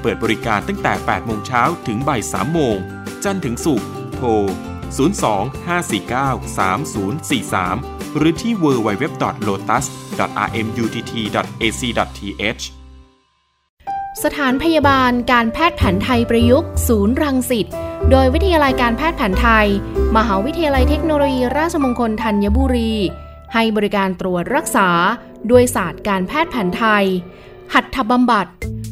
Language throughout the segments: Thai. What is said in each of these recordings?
เปิดบริการตั้งแต่ 8 โมงเช้าถึงบ่าย 3 โมง จันทร์ถึงศุกร์ โทร 02-549-3043 หรือที่ www.lotus.rmutt.ac.th สถานพยาบาลการแพทย์แผนไทยประยุกต์ ศูนย์รังสิต โดยวิทยาลัยการแพทย์แผนไทย มหาวิทยาลัยเทคโนโลยีราชมงคลธัญบุรี ให้บริการตรวจรักษา ด้วยศาสตร์การแพทย์แผนไทย หัตถบำบัด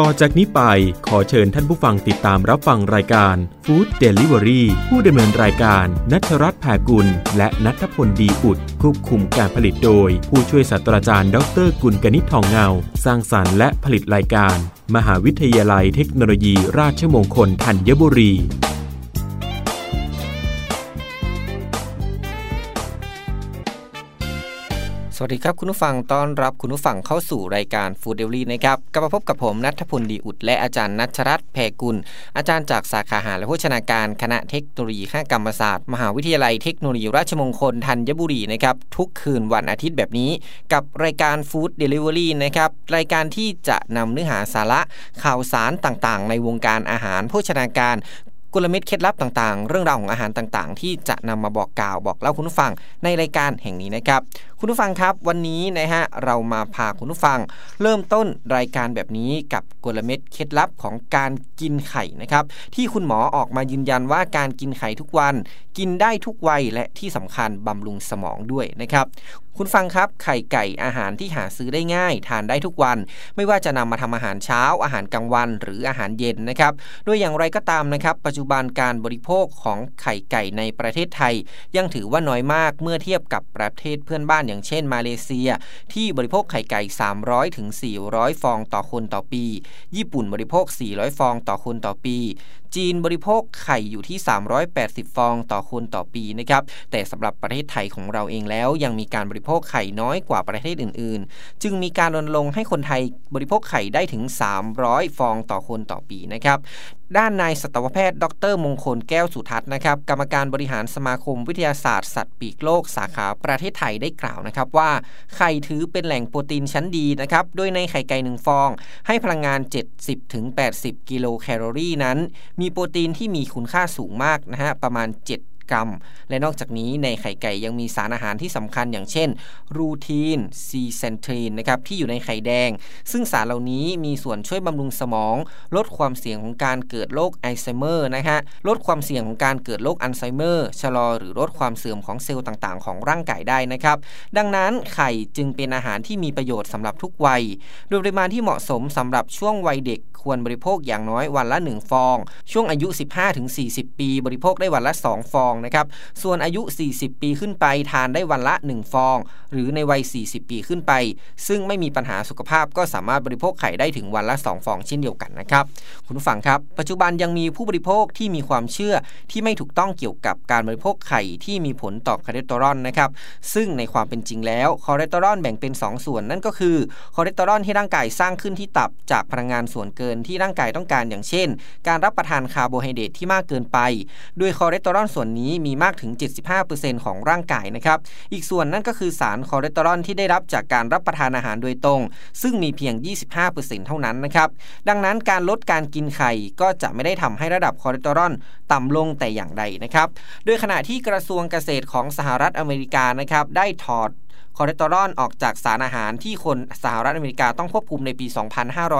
ต่อจากนี้ไปขอเชิญท่านผู้ฟังติดตามรับฟังรายการ Food Delivery ผู้ดำเนินรายการนัทรัตน์แผ่กุล และนัทพลดีอุดควบคุมการผลิตโดย ผู้ช่วยศาสตราจารย์ ดรกุลกนิษฐ์ทองเงา สร้างสารรค์และผลิตรายการ มหาวิทยาลัยเทคโนโลยีราชมงคลธัญบุรี วัสดีครับคุณผู้ฟังต้อนรับคุณผู้ฟังเข้าสู่รายการ Food d e l i นะครับกลับมาพบกับผมนัทพลดีอุดและอาจารย์นัชรัตน์แพรกุล อาจารย์จากสาขาอาหารและโภชนาการคณะเทคโนโลยีข้ากรรมศาสตร์ มหาวิทยาลัยเทคโนโลยีราชมงคลธัญบุรีนะครับทุกคืนวันอาทิตย์แบบนี้ กับรายการ Food Delivery นะครับรายการที่จะนำเนื้อหาสาระข่าวสารต่างๆ ในวงการอาหารโภชนาการกลเม็ดเคล็ดลับต่างๆ เรื่องราวของอาหารต่างๆ ที่จะนำมาบอกกล่าวบอกเล่าคุณผู้ฟังในรายการแห่งนี้นะครับ คุณผู้ฟังครับวันนี้นะฮะเรามาพาคุณผู้ฟัง เริ่มต้นรายการแบบนี้กับกลเม็ดเคล็ดลับของการกินไข่นะครับที่คุณหมอออกมายืนยันว่าการกินไข่ทุกวัน กินได้ทุกวัยและที่สำคัญบำรุงสมองด้วยนะครับคุณฟังครับไข่ไก่อาหารที่หาซื้อได้ง่าย ทานได้ทุกวัน ไม่ว่าจะนำมาทำอาหารเช้า อาหารกลางวัน หรืออาหารเย็นนะครับด้วยอย่างไรก็ตามนะครับ ปัจจุบันการบริโภคของไข่ไก่ในประเทศไทย ยังถือว่าน้อยมากเมื่อเทียบกับประเทศเพื่อนบ้านอย่างเช่นมาเลเซีย ที่บริโภคไข่ไก่ 300ถึง400 ฟองต่อคนต่อปี ญี่ปุ่นบริโภค 400 ฟองต่อคนต่อปี จีนบริโภคไข่อยู่ที่ 380 ฟองต่อคนต่อปีนะครับแต่สำหรับประเทศไทยของเราเองแล้ว ยังมีการบริโภคไข่น้อยกว่าประเทศอื่น ๆ จึงมีการรณรงค์ให้คนไทยบริโภคไข่ได้ถึง 300 ฟองต่อคนต่อปีนะครับด้านนายสัตวแพทย์ ดร มงคลแก้วสุทัศน์นะครับ กรรมการบริหารสมาคมวิทยาศาสตร์สัตว์ปีกโลกสาขาประเทศไทยได้กล่าวนะครับว่า ไข่ถือเป็นแหล่งโปรตีนชั้นดีนะครับ โดยในไข่ไก่หนึ่งฟอง ให้พลังงาน 70-80 กิโลแคลอรี่นั้นมีโปรตีนที่มีคุณค่าสูงมากนะฮะประมาณ7 กรัมและนอกจากนี้ในไข่ไก่ยังมีสารอาหารที่สำคัญอย่างเช่น ลูทีน ซีแซนทีนนะครับที่อยู่ในไข่แดง ซึ่งสารเหล่านี้มีส่วนช่วยบำรุงสมอง ลดความเสี่ยงของการเกิดโรคอัลไซเมอร์นะฮะลดความเสี่ยงของการเกิดโรคอัลไซเมอร์ชะลอหรือลดความเสื่อมของเซลล์ต่างๆ ของร่างกายได้นะครับ ดังนั้นไข่จึงเป็นอาหารที่มีประโยชน์สำหรับทุกวัย โดยปริมาณที่เหมาะสมสำหรับช่วงวัยเด็กควรบริโภคอย่างน้อยวันละ 1 ฟอง ช่วงอายุ 15-40 ปี บริโภคได้วันละ 2 ฟองนะครับ ส่วนอายุ 40 ปีขึ้นไปทานได้วันละ 1 ฟอง หรือในวัย 40 ปีขึ้นไป ซึ่งไม่มีปัญหาสุขภาพก็สามารถบริโภคไข่ได้ถึงวันละ 2 ฟองเช่นเดียวกันนะครับคุณผู้ฟังครับ ปัจจุบันยังมีผู้บริโภคที่มีความเชื่อที่ไม่ถูกต้องเกี่ยวกับการบริโภคไข่ที่มีผลต่อคอเลสเตอรอลนะครับซึ่งในความเป็นจริงแล้วคอเลสเตอรอลแบ่งเป็น 2 ส่วนนั่นก็คือคอเลสเตอรอลที่ร่างกายสร้างขึ้นที่ตับจากพลังงานส่วนเกินที่ร่างกายต้องการอย่างเช่น การรับประทานคาร์โบไฮเดรตที่มากเกินไป โดยคอเลสเตอรอลส่วนนี้มีมากถึง 75%ของร่างกายนะครับ อีกส่วนนั่นก็คือสารคอเลสเตอรอลที่ได้รับจากการรับประทานอาหารโดยตรง ซึ่งมีเพียง 25%เท่านั้นนะครับ ดังนั้นการลดการกินไข่ก็จะไม่ได้ทำให้ระดับคอเลสเตอรอลต่ำลงแต่อย่างใดนะครับ โดยขณะที่กระทรวงเกษตรของสหรัฐอเมริกานะครับได้ถอด คอเลสเตอรอลออกจากสารอาหารที่คนสหรัฐอเมริกาต้องควบคุมในปี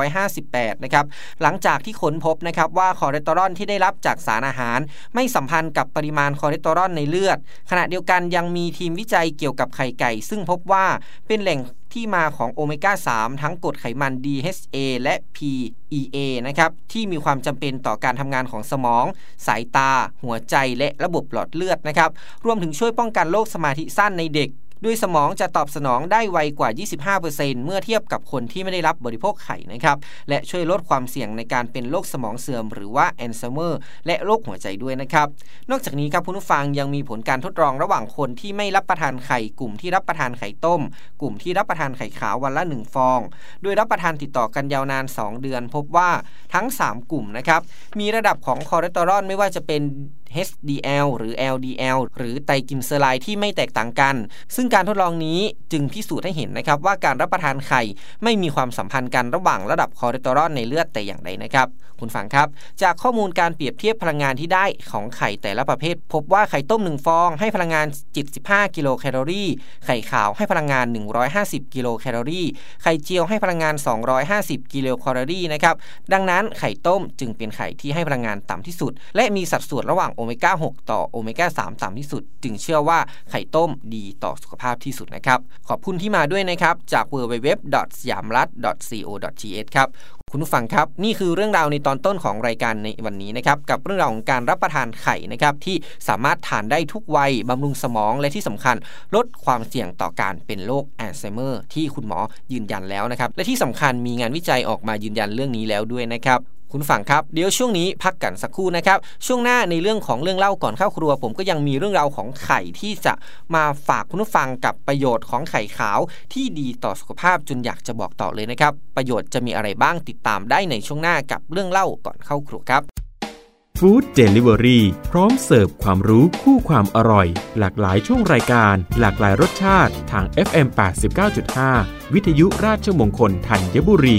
2558 นะครับ หลังจากที่ค้นพบนะครับว่าคอเลสเตอรอลที่ได้รับจากสารอาหาร ไม่สัมพันธ์กับปริมาณคอเลสเตอรอลในเลือด ขณะเดียวกันยังมีทีมวิจัยเกี่ยวกับไข่ไก่ ซึ่งพบว่าเป็นแหล่งที่มาของโอเมก้า 3 ทั้งกรดไขมัน DHA และ EPA นะครับ ที่มีความจำเป็นต่อการทำงานของสมอง สายตา หัวใจและระบบหลอดเลือดนะครับ รวมถึงช่วยป้องกันโรคสมาธิสั้นในเด็ก ด้วยสมองจะตอบสนองได้ไวกว่า 25%เมื่อเทียบกับคนที่ไม่ได้รับบริโภคไข่นะครับ และช่วยลดความเสี่ยงในการเป็นโรคสมองเสื่อม หรือว่าอัลไซเมอร์ และโรคหัวใจด้วยนะครับ นอกจากนี้ครับคุณผู้ฟังยังมีผลการทดลองระหว่างคนที่ไม่รับประทานไข่ กลุ่มที่รับประทานไข่ต้ม กลุ่มที่รับประทานไข่ขาววันละ 1 ฟอง โดยรับประทานติดต่อกันยาวนาน 2 เดือน พบว่าทั้ง 3 กลุ่มนะครับมีระดับของคอเลสเตอรอลไม่ว่าจะเป็น HDL หรือ LDL หรือไตรกลีเซอไรด์ที่ไม่แตกต่างกัน ซึ่งการทดลองนี้จึงพิสูจน์ให้เห็นนะครับว่าการรับประทานไข่ไม่มีความสัมพันธ์กันระหว่างระดับคอเลสเตอรอลในเลือดแต่อย่างใดนะครับ คุณฟังครับ จากข้อมูลการเปรียบเทียบพลังงานที่ได้ของไข่แต่ละประเภท พบว่าไข่ต้ม 1 ฟอง ให้พลังงาน 75 กิโลแคลอรี่ ไข่ดาวให้พลังงาน 150 กิโลแคลอรี่ ไข่เจียวให้พลังงาน 250 กิโลแคลอรี่นะครับ ดังนั้นไข่ต้มจึงเป็นไข่ที่ให้พลังงานต่ำที่สุด และมีสัดส่วนระหว่างโอโอเมก้า 6 ต่อโอเมก้า 3 ต่ำที่สุด จึงเชื่อว่าไข่ต้มดีต่อสุขภาพที่สุดนะครับ ขอบคุณที่มาด้วยนะครับ จาก w w w s y a m r a t c o t h ครับ คุณผู้ฟังครับ นี่คือเรื่องราวในตอนต้นของรายการในวันนี้นะครับกับเรื่องราวของการรับประทานไข่นะครับที่สามารถทานได้ทุกวัยบำรุงสมองและที่สำคัญ ลดความเสี่ยงต่อการเป็นโรคแอลไซเมอร์ ที่คุณหมอยืนยันแล้วนะครับและที่สำคัญมีงานวิจัยออกมายืนยันเรื่องนี้แล้วด้วยนะครับคุณฟังครับ เดี๋ยวช่วงนี้พักกันสักครู่นะครับ ช่วงหน้าในเรื่องของเรื่องเล่าก่อนเข้าครัว ผมก็ยังมีเรื่องราวของไข่ที่จะมาฝากคุณผู้ฟังกับประโยชน์ของไข่ขาวที่ดีต่อสุขภาพจนอยากจะบอกต่อเลยนะครับ ประโยชน์จะมีอะไรบ้างติดตามได้ในช่วงหน้ากับเรื่องเล่าก่อนเข้าครัวครับฟู้ดเดลิเวอรี่พร้อมเสิร์ฟความรู้คู่ความอร่อย หลากหลายช่วงรายการ หลากหลายรสชาติทาง FM 89.5 วิทยุราชมงคลธัญบุรี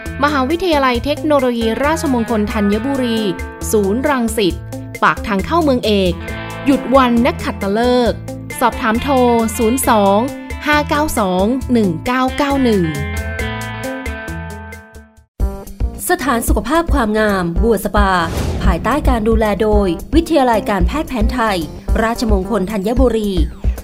มหาวิทยาลัยเทคโนโลยีราชมงคลธัญบุรี ศูนย์รังสิต ปากทางเข้าเมืองเอก หยุดวันนักขัดตะเลิก สอบถามโทร 02 592 1991 สถานสุขภาพความงาม บัวสปา ภายใต้การดูแลโดย วิทยาลัยการแพทย์แผนไทย ราชมงคลธัญบุรี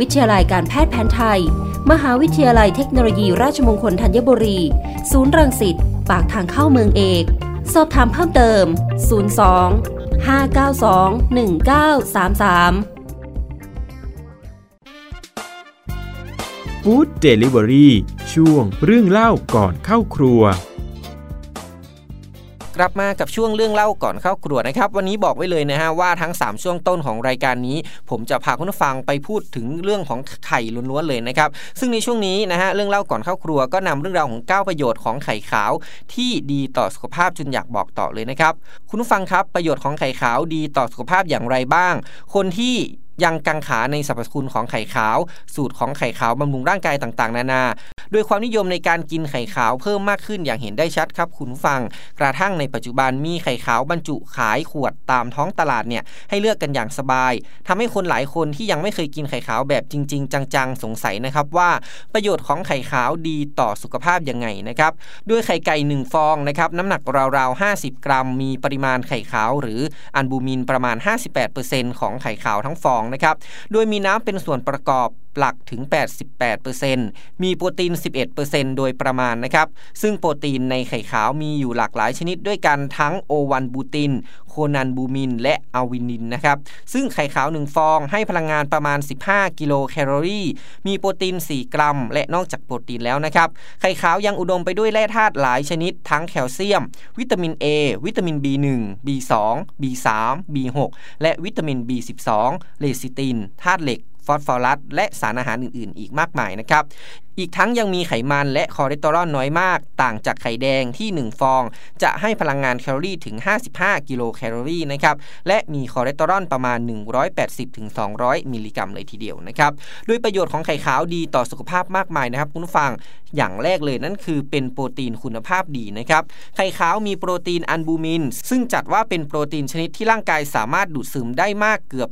วิทยาลัยการแพทย์แผนไทย มหาวิทยาลัยเทคโนโลยีราชมงคลธัญบุรี ศูนย์รังสิต ปากทางเข้าเมืองเอก สอบถามเพิ่มเติม 02 592 1933ฟู้ดเดลิเวอรี่ช่วงเรื่องเล่าก่อนเข้าครัว กลับมากับช่วงเรื่องเล่าก่อนเข้าครัวนะครับ วันนี้บอกไว้เลยนะฮะว่าทั้ง 3 ช่วงต้นของรายการนี้ ผมจะพาคุณผู้ฟังไปพูดถึงเรื่องของไข่ล้วนๆเลยนะครับ ซึ่งในช่วงนี้นะฮะเรื่องเล่าก่อนเข้าครัวก็นำเรื่องราวของ 9 ประโยชน์ของไข่ขาว ที่ดีต่อสุขภาพจนอยากบอกต่อเลยนะครับ คุณผู้ฟังครับประโยชน์ของไข่ขาวดีต่อสุขภาพอย่างไรบ้าง คนที่ยังกังขาในสรรพคุณของไข่ขาว สูตรของไข่ขาวบำรุงร่างกายต่างๆ นานา โดยความนิยมในการกินไข่ขาวเพิ่มมากขึ้นอย่างเห็นได้ชัดครับคุณฟัง กระทั่งในปัจจุบันมีไข่ขาวบรรจุขายขวดตามท้องตลาดเนี่ยให้เลือกกันอย่างสบายทำให้คนหลายคนที่ยังไม่เคยกินไข่ขาวแบบจริง ๆ จังๆ สงสัยนะครับว่าประโยชน์ของไข่ขาวดีต่อสุขภาพยังไงนะครับด้วยไข่ไก่ 1 ฟองนะครับน้ำหนักราวๆ 50 กรัม มีปริมาณไข่ขาว หรืออัลบูมินประมาณ 58%ของไข่ขาวทั้งฟองนะครับโดยมีน้ำเป็นส่วนประกอบ หลักถึง 88%มีโปรตีน 11%โดยประมาณนะครับ ซึ่งโปรตีนในไข่ขาวมีอยู่หลากหลายชนิดด้วยกันทั้งโอวันบูติน โคนัลบูมิน และอัลบูมินนะครับ ซึ่งไข่ขาว 1 ฟองให้พลังงานประมาณ 15 กิโลแคลอรี่ มีโปรตีน 4 กรัม และนอกจากโปรตีนแล้วนะครับ ไข่ขาวยังอุดมไปด้วยแร่ธาตุหลายชนิด ทั้งแคลเซียม วิตามิน A วิตามิน B1 B2 B3 B6 และวิตามิน B12 เลซิติน ธาตุเหล็ก ฟอสฟอรัสและสารอาหารอื่นๆ อีกมากมายนะครับอีกทั้งยังมีไขมันและคอเลสเตอรอลน้อยมาก ต่างจากไข่แดงที่ 1 ฟอง จะให้พลังงานแคลอรี่ถึง 55 กิโลแคลอรี่นะครับและมีคอเลสเตอรอลประมาณ 180-200 มิลลิกรัมเลยทีเดียวนะครับโดยประโยชน์ของไข่ขาวดีต่อสุขภาพมากมายนะครับคุณผู้ฟังอย่างแรกเลยนั่นคือเป็นโปรตีนคุณภาพดีนะครับไข่ขาวมีโปรตีนอัลบูมิน ซึ่งจัดว่าเป็นโปรตีนชนิดที่ร่างกายสามารถดูดซึมได้มากเกือบ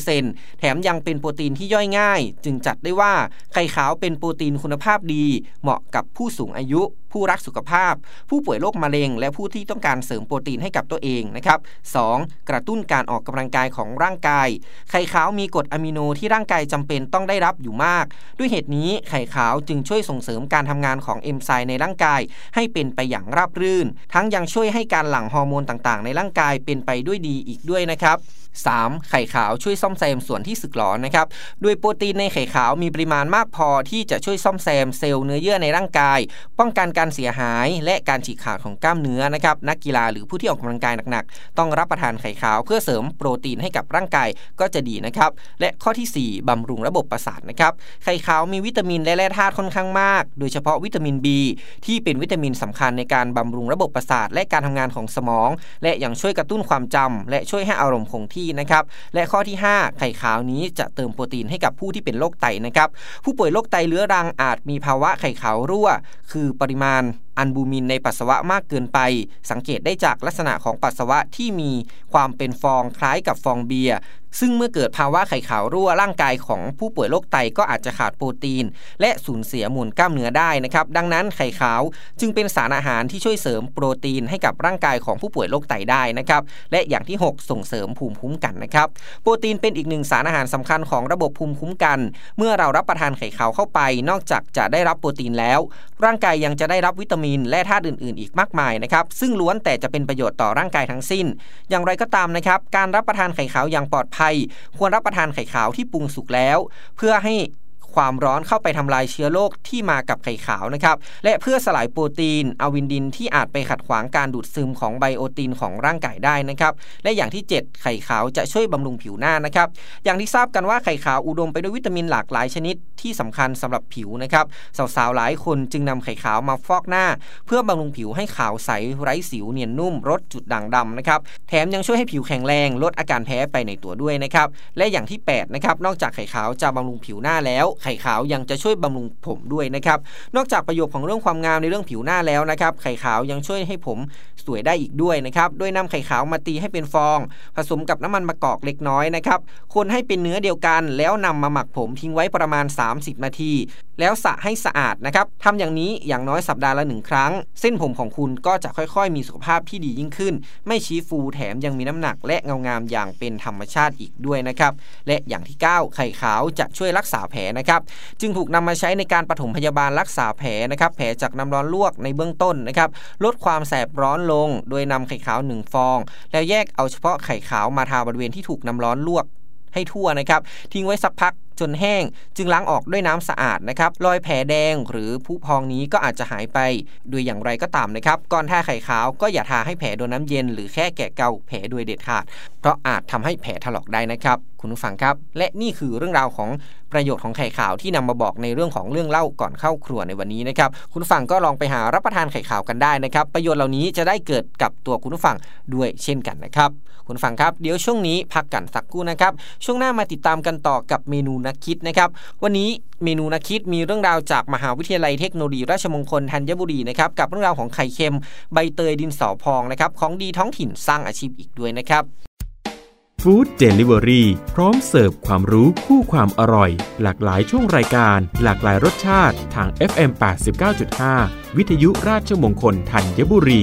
100%แถมยังเป็นโปรตีนที่ย่อยง่าย จึงจัดได้ว่าไข่ขาวเป็นโปรตีนคุณภาพดี เหมาะกับผู้สูงอายุ ผู้รักสุขภาพ ผู้ป่วยโรคมะเร็ง และผู้ที่ต้องการเสริมโปรตีนให้กับตัวเองนะครับ 2. กระตุ้นการออกกำลังกายของร่างกาย ไข่ขาวมีกรดอะมิโนที่ร่างกายจำเป็นต้องได้รับอยู่มาก ด้วยเหตุนี้ไข่ขาวจึงช่วยส่งเสริมการทำงานของเอนไซม์ในร่างกาย ให้เป็นไปอย่างราบรื่น ทั้งยังช่วยให้การหลั่งฮอร์โมนต่างๆ ในร่างกายเป็นไปด้วยดีอีกด้วยนะครับ 3. ไข่ขาวช่วยซ่อมแซมส่วนที่สึกหรอนะครับ โดยโปรตีนในไข่ขาวมีปริมาณมากพอที่จะช่วยซ่อมแซมเซลล์เนื้อเยื่อในร่างกาย ป้องกันการเสียหายและการฉีกขาดของกล้ามเนื้อนะครับนักกีฬาหรือผู้ที่ออกกำลังกายหนักๆ ต้องรับประทานไข่ขาวเพื่อเสริมโปรตีนให้กับร่างกายก็จะดีนะครับ และข้อทีสี่4 บำรุงระบบประสาทนะครับไข่ขาวมีวิตามินและแร่ธาตุค่อนข้างมาก โดยเฉพาะวิตามิน B ที่เป็นวิตามินสำคัญในการบำรุงระบบประสาทและการทำงานของสมอง และยังช่วยกระตุ้นความจำและช่วยให้อารมณ์คงที่นะครับและข้อที่ 5 ไข่ขาวนี้จะเติมโปรตีนให้กับผู้ที่เป็นโรคไตนะครับผู้ป่วยโรคไตเรื้อรังอาจมีภาวะไข่ขาวรั่ว คือปริมาณอันบูมินในปัสสาวะมากเกินไป สังเกตได้จากลักษณะของปัสสาวะที่มีความเป็นฟองคล้ายกับฟองเบียร์ ซึ่งเมื่อเกิดภาวะไข่ขาวรั่วร่างกายของผู้ป่วยโรคไตก็อาจจะขาดโปรตีน และสูญเสียมวลกล้ามเนื้อได้นะครับ ดังนั้นไข่ขาวจึงเป็นสารอาหารที่ช่วยเสริมโปรตีนให้กับร่างกายของผู้ป่วยโรคไตได้นะครับ และอย่างที่ 6 ส่งเสริมภูมิคุ้มกันนะครับ โปรตีนเป็นอีกหนึ่งสารอาหารสำคัญของระบบภูมิคุ้มกัน เมื่อเรารับประทานไข่ขาวเข้าไป นอกจากจะได้รับโปรตีนแล้ว ร่างกายยังจะได้รับวิตามิน และธาตุอื่น ๆ อีกมากมายนะครับ ซึ่งล้วนแต่จะเป็นประโยชน์ต่อร่างกายทั้งสิ้น อย่างไรก็ตามนะครับ การรับประทานไข่ขาวอย่างปลอดภัยควรรับประทานไข่ขาวที่ปรุงสุกแล้ว เพื่อให้ ความร้อนเข้าไปทำลายเชื้อโรคที่มากับไข่ขาวนะครับและเพื่อสลายโปรตีนอะวินดินที่อาจไปขัดขวางการดูดซึมของไบโอตินของร่างกายได้นะครับและอย่างที่ 7 ไข่ขาวจะช่วยบำรุงผิวหน้านะครับอย่างที่ทราบกันว่าไข่ขาวอุดมไปด้วยวิตามินหลากหลายชนิดที่สำคัญสำหรับผิวนะครับสาวๆหลายคนจึงนำไข่ขาวมาฟอกหน้า เพื่อบำรุงผิวให้ขาวใสไร้สิวเนียนนุ่มลดจุดด่างดำนะครับแถมยังช่วยให้ผิวแข็งแรงลดอาการแพ้ไปในตัวด้วยนะครับและอย่างที่8นะครับนอกจากไข่ขาวจะบำรุงผิวหน้าแล้ว ไขไข่ขาวยังจะช่วยบำรุงผมด้วยนะครับนอกจากประโยชน์ของเรื่องความงามในเรื่องผิวหน้าแล้วนะครับไข่ขาวยังช่วยให้ผมสวยได้อีกด้วยนะครับโดยนำไข่ขาวมาตีให้เป็นฟอง ผสมกับน้ำมันมะกอกเล็กน้อยนะครับคนให้เป็นเนื้อเดียวกัน แล้วนำมาหมักผมทิ้งไว้ประมาณ 30 นาที แล้วสระให้สะอาดนะครับทำอย่างนี้อย่างน้อยสัปดาห์ละหนึ่งครั้ง เส้นผมของคุณก็จะค่อยๆ มีสุขภาพที่ดียิ่งขึ้น ไม่ชี้ฟูแถมยังมีน้ำหนักและเงางามอย่างเป็นธรรมชาติอีกด้วยนะครับและอย่างที่ 9 ไข่ขาวจะช่วยรักษาแผลนะครับจึงถูกนำมาใช้ในการปฐมพยาบาลรักษาแผลนะครับแผลจากน้ำร้อนลวกในเบื้องต้นนะครับลดความแสบร้อนลง โดยนำไข่ขาวหนึ่งฟอง แล้วแยกเอาเฉพาะไข่ขาวมาทาบริเวณที่ถูกน้ำร้อนลวกให้ทั่วนะครับ ทิ้งไว้สักพัก จนแห้ง จึงล้างออกด้วยน้ำสะอาดนะครับรอยแผลแดงหรือผุพองนี้ก็อาจจะหายไปโดยอย่างไรก็ตามนะครับก่อนทาไข่ขาวก็อย่าทาให้แผลโดนน้ำเย็น หรือแค่แกะเกาแผลโดยเด็ดขาด เพราะอาจทำให้แผลถลอกได้นะครับคุณผู้ฟังครับ และนี่คือเรื่องราวของประโยชน์ของไข่ขาวที่นำมาบอกในเรื่องของเรื่องเล่าก่อนเข้าครัวในวันนี้นะครับคุณฟังก็ลองไปหารับประทานไข่ขาวกันได้นะครับ ประโยชน์เหล่านี้จะได้เกิดกับตัวคุณผู้ฟังด้วยเช่นกันนะครับ คุณฟังครับเดี๋ยวช่วงนี้พักกันสักครู่นะครับ ช่วงหน้ามาติดตามกันต่อกับเมนูนักคิดนะครับ วันนี้เมนูนักคิดมีเรื่องราวจากมหาวิทยาลัยเทคโนโลยีราชมงคลธัญบุรีนะครับกับเรื่องราวของไข่เค็มใบเตยดินสอพองนะครับของดีท้องถิ่นสร้างอาชีพอีกด้วยนะครับฟู้ดเดลิเวอรี่พร้อมเสิร์ฟความรู้คู่ความอร่อย หลากหลายช่วงรายการ หลากหลายรสชาติทาง FM 89.5 วิทยุราชมงคลธัญบุรี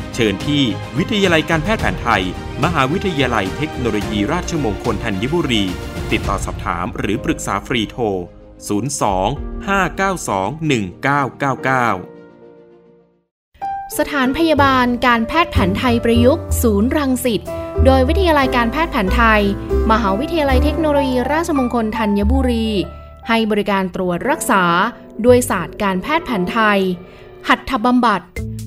เชิญที่วิทยาลัยการแพทย์แผนไทย มหาวิทยาลัยเทคโนโลยีราชมงคลธัญบุรี ติดต่อสอบถามหรือปรึกษาฟรีโทร 02 592 1999สถานพยาบาลการแพทย์แผนไทยประยุกต์ ศูนย์รังสิต โดยวิทยาลัยการแพทย์แผนไทย มหาวิทยาลัยเทคโนโลยีราชมงคลธัญบุรี ให้บริการตรวจรักษา ด้วยศาสตร์การแพทย์แผนไทย หัตถบำบัด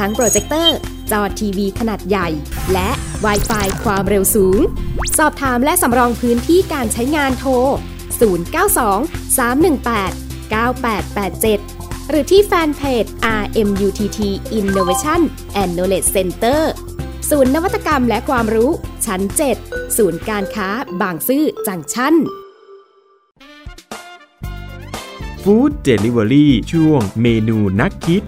ทั้งโปรเจคเตอร์ จอทีวีขนาดใหญ่ และ w i ไฟความเร็วสูง สอบถามและสำรองพื้นที่การใช้งานโทร 092 318 9887 หรือที่แฟนเพจ RMUTT Innovation and Knowledge Center ศูนย์นวัตกรรมและความรู้ชั้น 7 ศูนย์การค้าบางซื่อจังชั่นฟู้ดเดลิเวอรี่ช่วงเมนูนักคิด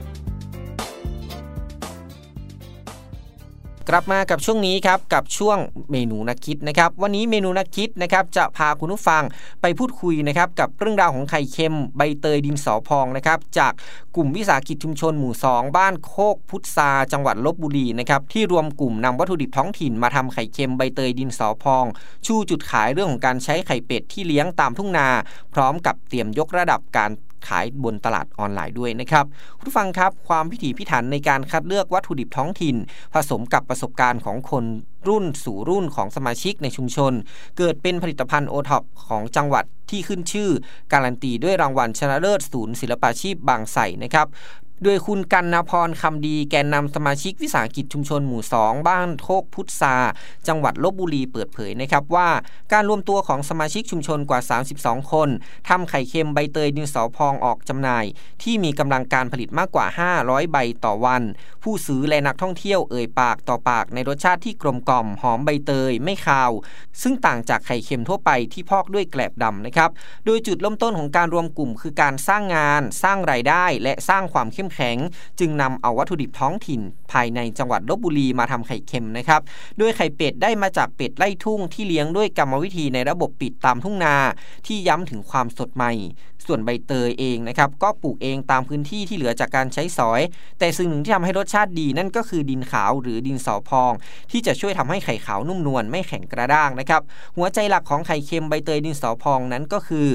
กลับมากับช่วงนี้ครับกับช่วงเมนูนักคิดนะครับ วันนี้เมนูนักคิดนะครับจะพาคุณผู้ฟังไปพูดคุยนะครับกับเรื่องราวของไข่เค็มใบเตยดินสอพองนะครับจากกลุ่มวิสาหกิจชุมชนหมู่ 2 บ้านโคกพุทราจังหวัดลบบุรีนะครับที่รวมกลุ่มนำวัตถุดิบท้องถิ่นมาทำไข่เค็มใบเตยดินสอพอง ชูจุดขายเรื่องของการใช้ไข่เป็ดที่เลี้ยงตามทุ่งนา พร้อมกับเตรียมยกระดับการ ขายบนตลาดออนไลน์ด้วยนะครับคุณผู้ฟังครับความพิถีพิถันในการคัดเลือกวัตถุดิบท้องถิ่น ผสมกับประสบการณ์ของคนรุ่นสู่รุ่นของสมาชิกในชุมชน เกิดเป็นผลิตภัณฑ์โอท็อปของจังหวัดที่ขึ้นชื่อ การันตีด้วยรางวัลชนะเลิศศูนย์ศิลปาชีพบางไทรนะครับ โดยคุณกันนพรคำดีแกนนำสมาชิกวิสาหกิจชุมชนหมู่ 2 บ้านโคกพุทธาจังหวัดลบบุรีเปิดเผยนะครับว่า การรวมตัวของสมาชิกชุมชนกว่า 32 คนทำไข่เค็มใบเตยดินสอพองออกจำหน่าย ที่มีกำลังการผลิตมากกว่า 500 ใบต่อวัน ผู้ซื้อและนักท่องเที่ยวเอ่ยปากต่อปากในรสชาติที่กลมกล่อมหอมใบเตยไม่คาว ซึ่งต่างจากไข่เค็มทั่วไปที่พอกด้วยแกลบดำนะครับโดยจุดเริ่มต้นของการรวมกลุ่มคือการสร้างงาน สร้างรายได้ และสร้างความเข้มแข็ง จึงนำเอาวัตถุดิบท้องถิ่น ภายในจังหวัดลบบุรีมาทำไข่เค็มนะครับ โดยไข่เป็ดได้มาจากเป็ดไล่ทุ่งที่เลี้ยงด้วยกรรมวิธีในระบบปิดตามทุ่งนาที่ย้ำถึงความสดใหม่ ส่วนใบเตยเองนะครับก็ปลูกเองตามพื้นที่ที่เหลือจากการใช้สอย แต่สิ่งหนึ่งที่ทำให้รสชาติดีนั่นก็คือดินขาวหรือดินสอพอง ที่จะช่วยทำให้ไข่ขาวนุ่มนวลไม่แข็งกระด้างนะครับหัวใจหลักของไข่เค็มใบเตยดินสอพองนั้นก็คือ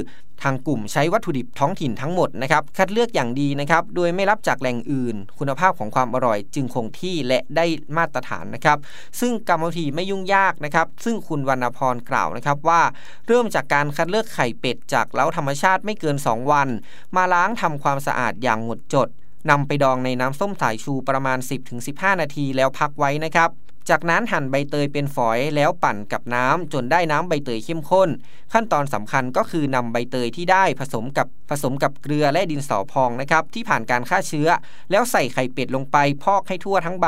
ทางกลุ่มใช้วัตถุดิบท้องถิ่นทั้งหมดนะครับคัดเลือกอย่างดีนะครับโดยไม่รับจากแหล่งอื่น คุณภาพของความอร่อยจึงคงที่และได้มาตรฐานนะครับซึ่งกรรมวิธีไม่ยุ่งยากนะครับซึ่งคุณวรรณพรกล่าวนะครับว่า เริ่มจากการคัดเลือกไข่เป็ดจากเล้าธรรมชาติไม่เกิน2 วัน มาล้างทำความสะอาดอย่างหมดจดนำไปดองในน้ำส้มสายชูประมาณ 10-15 นาทีแล้วพักไว้นะครับ จากนั้นหั่นใบเตยเป็นฝอยแล้วปั่นกับน้ำจนได้น้ำใบเตยเข้มข้น ขั้นตอนสำคัญก็คือนำใบเตยที่ได้ผสมกับผสมกับเกลือและดินสอพองนะครับที่ผ่านการฆ่าเชื้อ แล้วใส่ไข่เป็ดลงไปพอกให้ทั่วทั้งใบ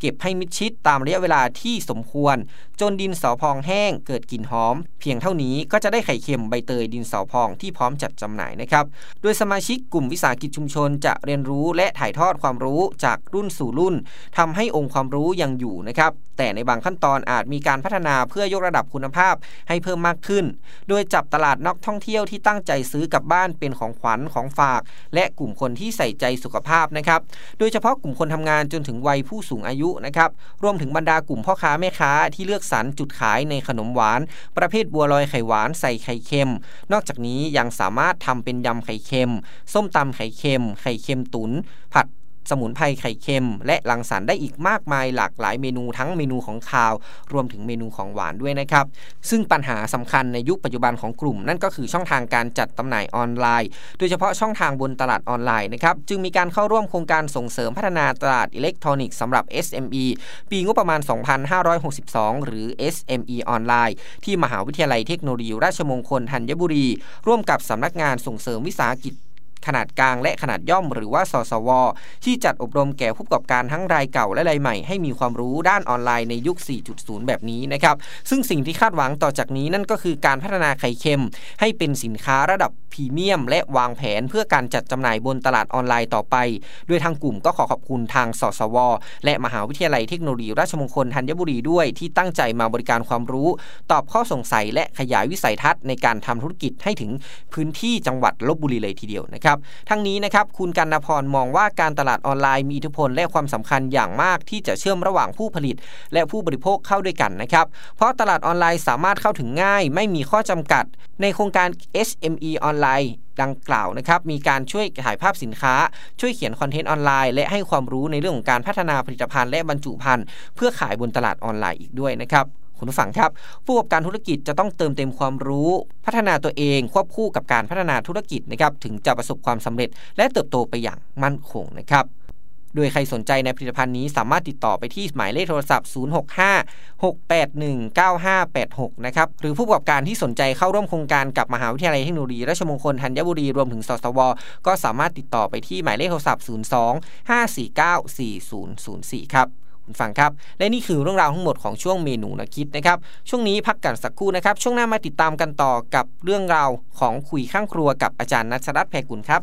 เก็บให้มิดชิดตามระยะเวลาที่สมควร จนดินสอพองแห้งเกิดกลิ่นหอม เพียงเท่านี้ก็จะได้ไข่เค็มใบเตยดินสอพองที่พร้อมจัดจำหน่ายนะครับโดยสมาชิกกลุ่มวิสาหกิจชุมชนจะเรียนรู้และถ่ายทอดความรู้จากรุ่นสู่รุ่นทำให้องค์ความรู้ยังอยู่นะครับแต่ในบางขั้นตอนอาจมีการพัฒนาเพื่อยกระดับคุณภาพให้เพิ่มมากขึ้น โดยจับตลาดนักท่องเที่ยวที่ตั้งใจซื้อกลับบ้านเป็นของขวัญของฝาก และกลุ่มคนที่ใส่ใจสุขภาพนะครับ โดยเฉพาะกลุ่มคนทำงานจนถึงวัยผู้สูงอายุนะครับ รวมถึงบรรดากลุ่มพ่อค้าแม่ค้าที่เลือกสรรจุดขายในขนมหวาน ประเภทบัวลอยไข่หวานใส่ไข่เค็ม นอกจากนี้ยังสามารถทำเป็นยำไข่เค็ม ส้มตำไข่เค็ม ไข่เค็มตุน ผัด สมุนไพรไข่เค็ม และรังสรรค์ได้อีกมากมายหลากหลายเมนูทั้งเมนูของคาว รวมถึงเมนูของหวานด้วยนะครับ ซึ่งปัญหาสำคัญในยุคปัจจุบันของกลุ่ม นั่นก็คือช่องทางการจัดจำหน่ายออนไลน์ โดยเฉพาะช่องทางบนตลาดออนไลน์นะครับจึงมีการเข้าร่วมโครงการส่งเสริมพัฒนาตลาดอิเล็กทรอนิกส์สำหรับ SME ปีงบประมาณ 2562 หรือ SME ออนไลน์ ที่มหาวิทยาลัยเทคโนโลยีราชมงคลธัญบุรี ร่วมกับสำนักงานส่งเสริมวิสาหกิจ ขนาดกลางและขนาดย่อมหรือว่าสสว ที่จัดอบรมแก่ผู้ประกอบการทั้งรายเก่าและรายใหม่ให้มีความรู้ด้านออนไลน์ในยุค 4.0 แบบนี้นะครับ ซึ่งสิ่งที่คาดหวังต่อจากนี้นั่นก็คือการพัฒนาไข่เค็ม ให้เป็นสินค้าระดับพรีเมียม และวางแผนเพื่อการจัดจำหน่ายบนตลาดออนไลน์ต่อไป โดยทางกลุ่มก็ขอขอบคุณทางสสว และมหาวิทยาลัยเทคโนโลยีราชมงคลธัญบุรีด้วยที่ตั้งใจมาบริการความรู้ ตอบข้อสงสัย และขยายวิสัยทัศน์ในการทำธุรกิจให้ถึงพื้นที่จังหวัดลบบุรีเลยทีเดียวนะครับทั้งนี้นะครับคุณกันนพรมองว่าการตลาดออนไลน์มีอิทธิพลและความสำคัญอย่างมากที่จะเชื่อมระหว่างผู้ผลิต และผู้บริโภคเข้าด้วยกันนะครับ เพราะตลาดออนไลน์สามารถเข้าถึงง่าย ไม่มีข้อจำกัด ในโครงการ SME ออนไลน์ดังกล่าวนะครับมีการช่วยถ่ายภาพสินค้า ช่วยเขียน content ออนไลน์และให้ความรู้ในเรื่องของการพัฒนาผลิตภัณฑ์และบรรจุภัณฑ์เพื่อขายบนตลาดออนไลน์อีกด้วยนะครับ คุณผู้ฟังครับ ผู้ประกอบการธุรกิจจะต้องเติมเต็มความรู้ พัฒนาตัวเองควบคู่กับการพัฒนาธุรกิจนะครับถึงจะประสบความสำเร็จ และเติบโตไปอย่างมั่นคงนะครับโดยใครสนใจในผลิตภัณฑ์นี้สามารถติดต่อไปที่หมายเลขโทรศัพท์ 065 681 9586 นะครับ หรือผู้ประกอบการที่สนใจเข้าร่วมโครงการกับมหาวิทยาลัยเทคโนโลยีราชมงคลธัญบุรี รวมถึงสสว ก็สามารถติดต่อไปที่หมายเลขโทรศัพท์ 02 549 4004 ครับ ฟังครับ และนี่คือเรื่องราวทั้งหมดของช่วงเมนูน่าคิดนะครับ ช่วงนี้พักกันสักครู่นะครับ ช่วงหน้ามาติดตามกันต่อกับเรื่องราวของคุยข้างครัวกับอาจารย์นัชรัตน์แพรกุลครับ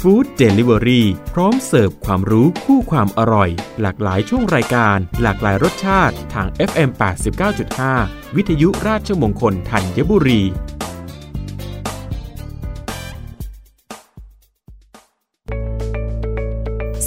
Food Deliveryพร้อมเสิร์ฟความรู้คู่ความอร่อย หลากหลายช่วงรายการ หลากหลายรสชาติทาง FM 89.5 วิทยุราชมงคลธัญบุรี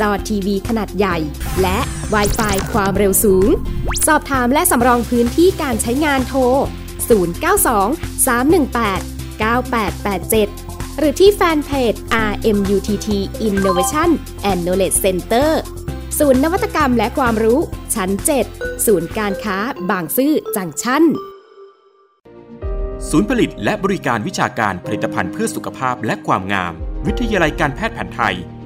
จอทีวีขนาดใหญ่ และ w i ไฟความเร็วสูง สอบถามและสำรองพื้นที่การใช้งานโทร 092 318 9887 หรือที่แฟนเพจ RMUTT Innovation and Knowledge Center ศูนย์นวัตกรรมและความรู้ชั้น 7 ศูนย์การค้าบางซื่อจังชั้น ศูนย์ผลิตและบริการวิชาการผลิตภัณฑ์เพื่อสุขภาพและความงาม วิทยาลัยการแพทย์แผนไทย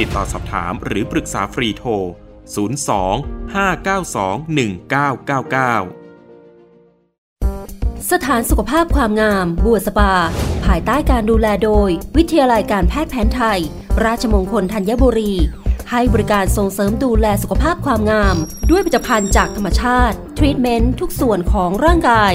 ติดต่อสอบถามหรือปรึกษาฟรีโทร 02 592 1999สถานสุขภาพความงาม บัวสปา ภายใต้การดูแลโดย วิทยาลัยการแพทย์แผนไทย ราชมงคลธัญบุรี ให้บริการส่งเสริมดูแลสุขภาพความงาม ด้วยผลิตภัณฑ์จากธรรมชาติ ทรีตเมนต์ทุกส่วนของร่างกาย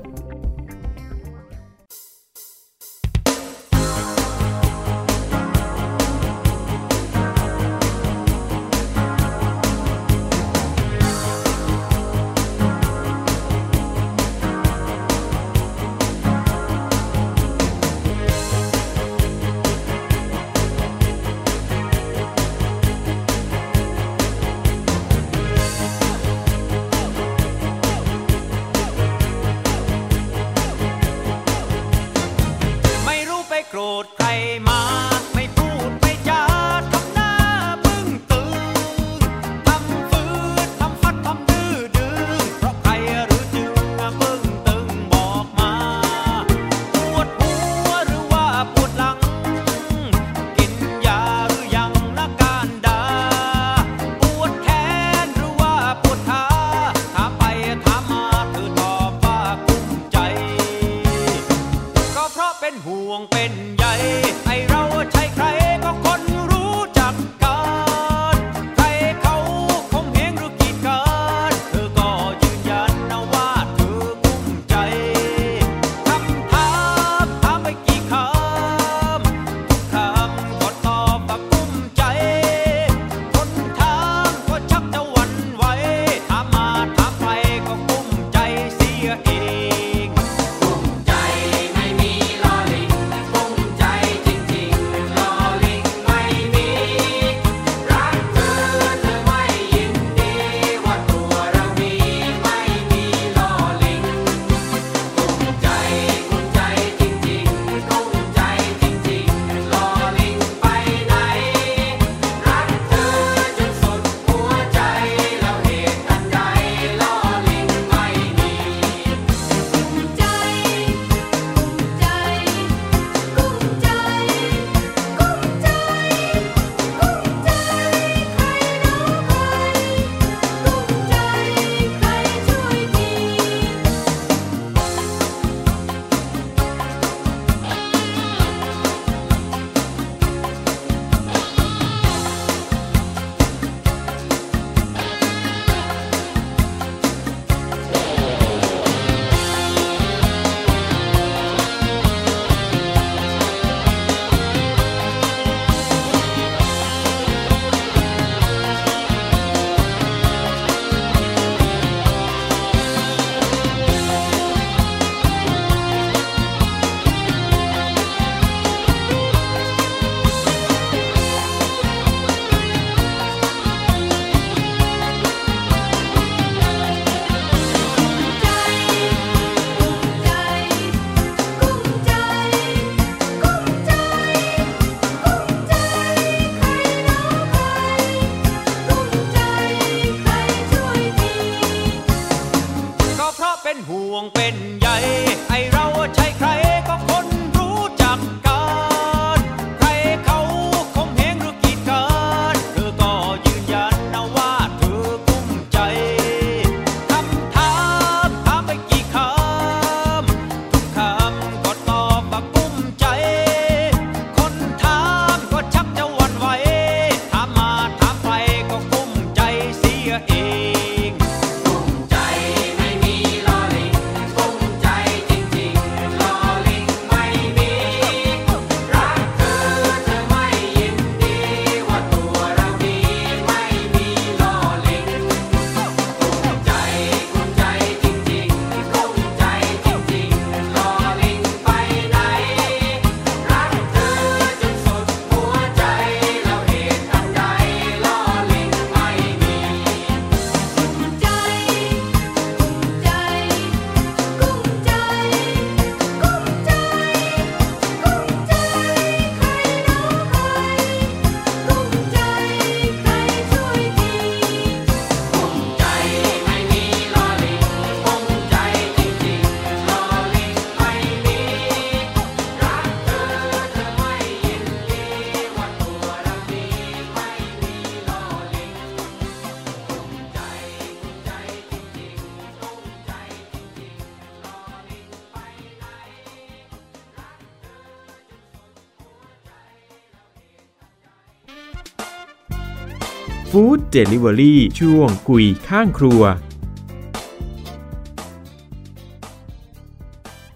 เดลิเวอรี่ช่วงคุยข้างครัว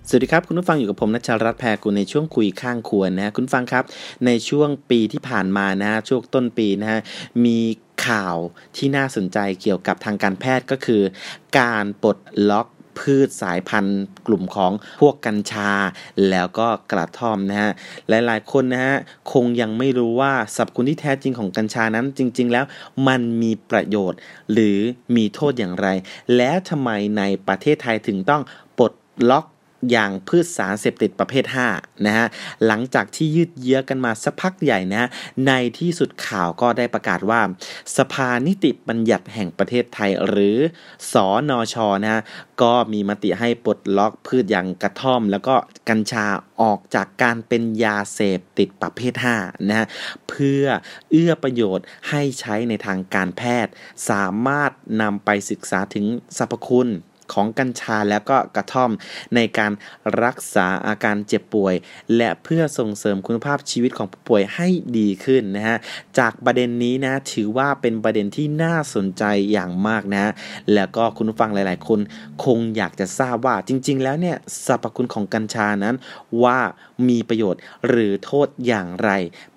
สวัสดีครับ คุณผู้ฟังอยู่กับผมนัชรัตน์แพรกุลในช่วงคุยข้างครัวนะคุณฟังครับ ในช่วงปีที่ผ่านมานะช่วงต้นปีนะฮะมีข่าวที่น่าสนใจเกี่ยวกับทางการแพทย์ก็คือ การปลดล็อก พืชสายพันธุ์ กลุ่มของพวกกัญชา แล้วก็กระท่อมนะฮะหลายๆคนนะฮะคงยังไม่รู้ว่าสรรพคุณที่แท้จริงของกัญชานั้นจริง ๆ แล้วมันมีประโยชน์หรือมีโทษอย่างไร และทำไมในประเทศไทยถึงต้องปลดล็อก อย่างพืชสารเสพติดประเภท5นะฮะหลังจากที่ยืดเยื้อกันมาสักพักใหญ่นะฮะในที่สุดข่าวก็ได้ประกาศว่า สภานิติบัญญัติแห่งประเทศไทยหรือสอนอชนะฮะก็มีมติให้ปลดล็อกพืชอย่างกระท่อม แล้วก็กัญชาออกจากการเป็นยาเสพติดประเภท5นะฮะเพื่อเอื้อประโยชน์ให้ใช้ในทางการแพทย์ สามารถนำไปศึกษาถึงสรรพคุณ ของกัญชาแล้วก็กระท่อม ในการรักษาอาการเจ็บป่วย และเพื่อส่งเสริมคุณภาพชีวิตของผู้ป่วยให้ดีขึ้นนะฮะจากประเด็นนี้นะถือว่าเป็นประเด็นที่น่าสนใจอย่างมากนะแล้วก็คุณผู้ฟังหลาย ๆ คนคงอยากจะทราบว่าจริง ๆ แล้วเนี่ยสรรพคุณของกัญชานั้นว่ามีประโยชน์หรือโทษอย่างไร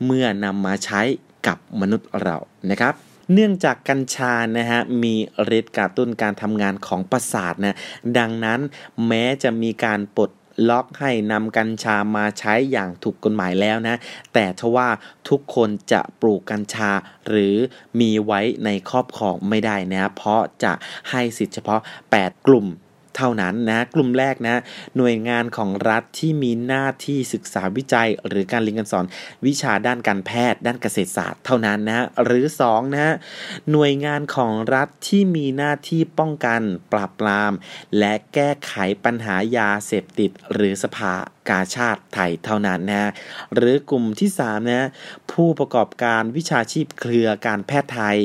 เมื่อนำมาใช้กับมนุษย์เรานะครับ เนื่องจากกัญชานะฮะมีฤทธิ์กระตุ้นการทำงานของประสาทนะดังนั้นแม้จะมีการปลดล็อกให้นำกัญชามาใช้อย่างถูกกฎหมายแล้วนะ แต่ทว่าทุกคนจะปลูกกัญชาหรือมีไว้ในครอบครองไม่ได้นะ เพราะจะให้สิทธิเฉพาะ 8 กลุ่ม เท่านั้นนะกลุ่มแรกนะหน่วยงานของรัฐที่มีหน้าที่ศึกษาวิจัย หรือการเรียนการสอนวิชาด้านการแพทย์ ด้านเกษตรศาสตร์เท่านั้นนะหรือ2นะหน่วยงานของรัฐที่มีหน้าที่ป้องกัน ปราบปราม และแก้ไขปัญหายาเสพติดหรือสภา กาชาติไทยเท่านั้นนะหรือกลุ่มที่3นะผู้ประกอบการวิชาชีพเครือการแพทย์ไทย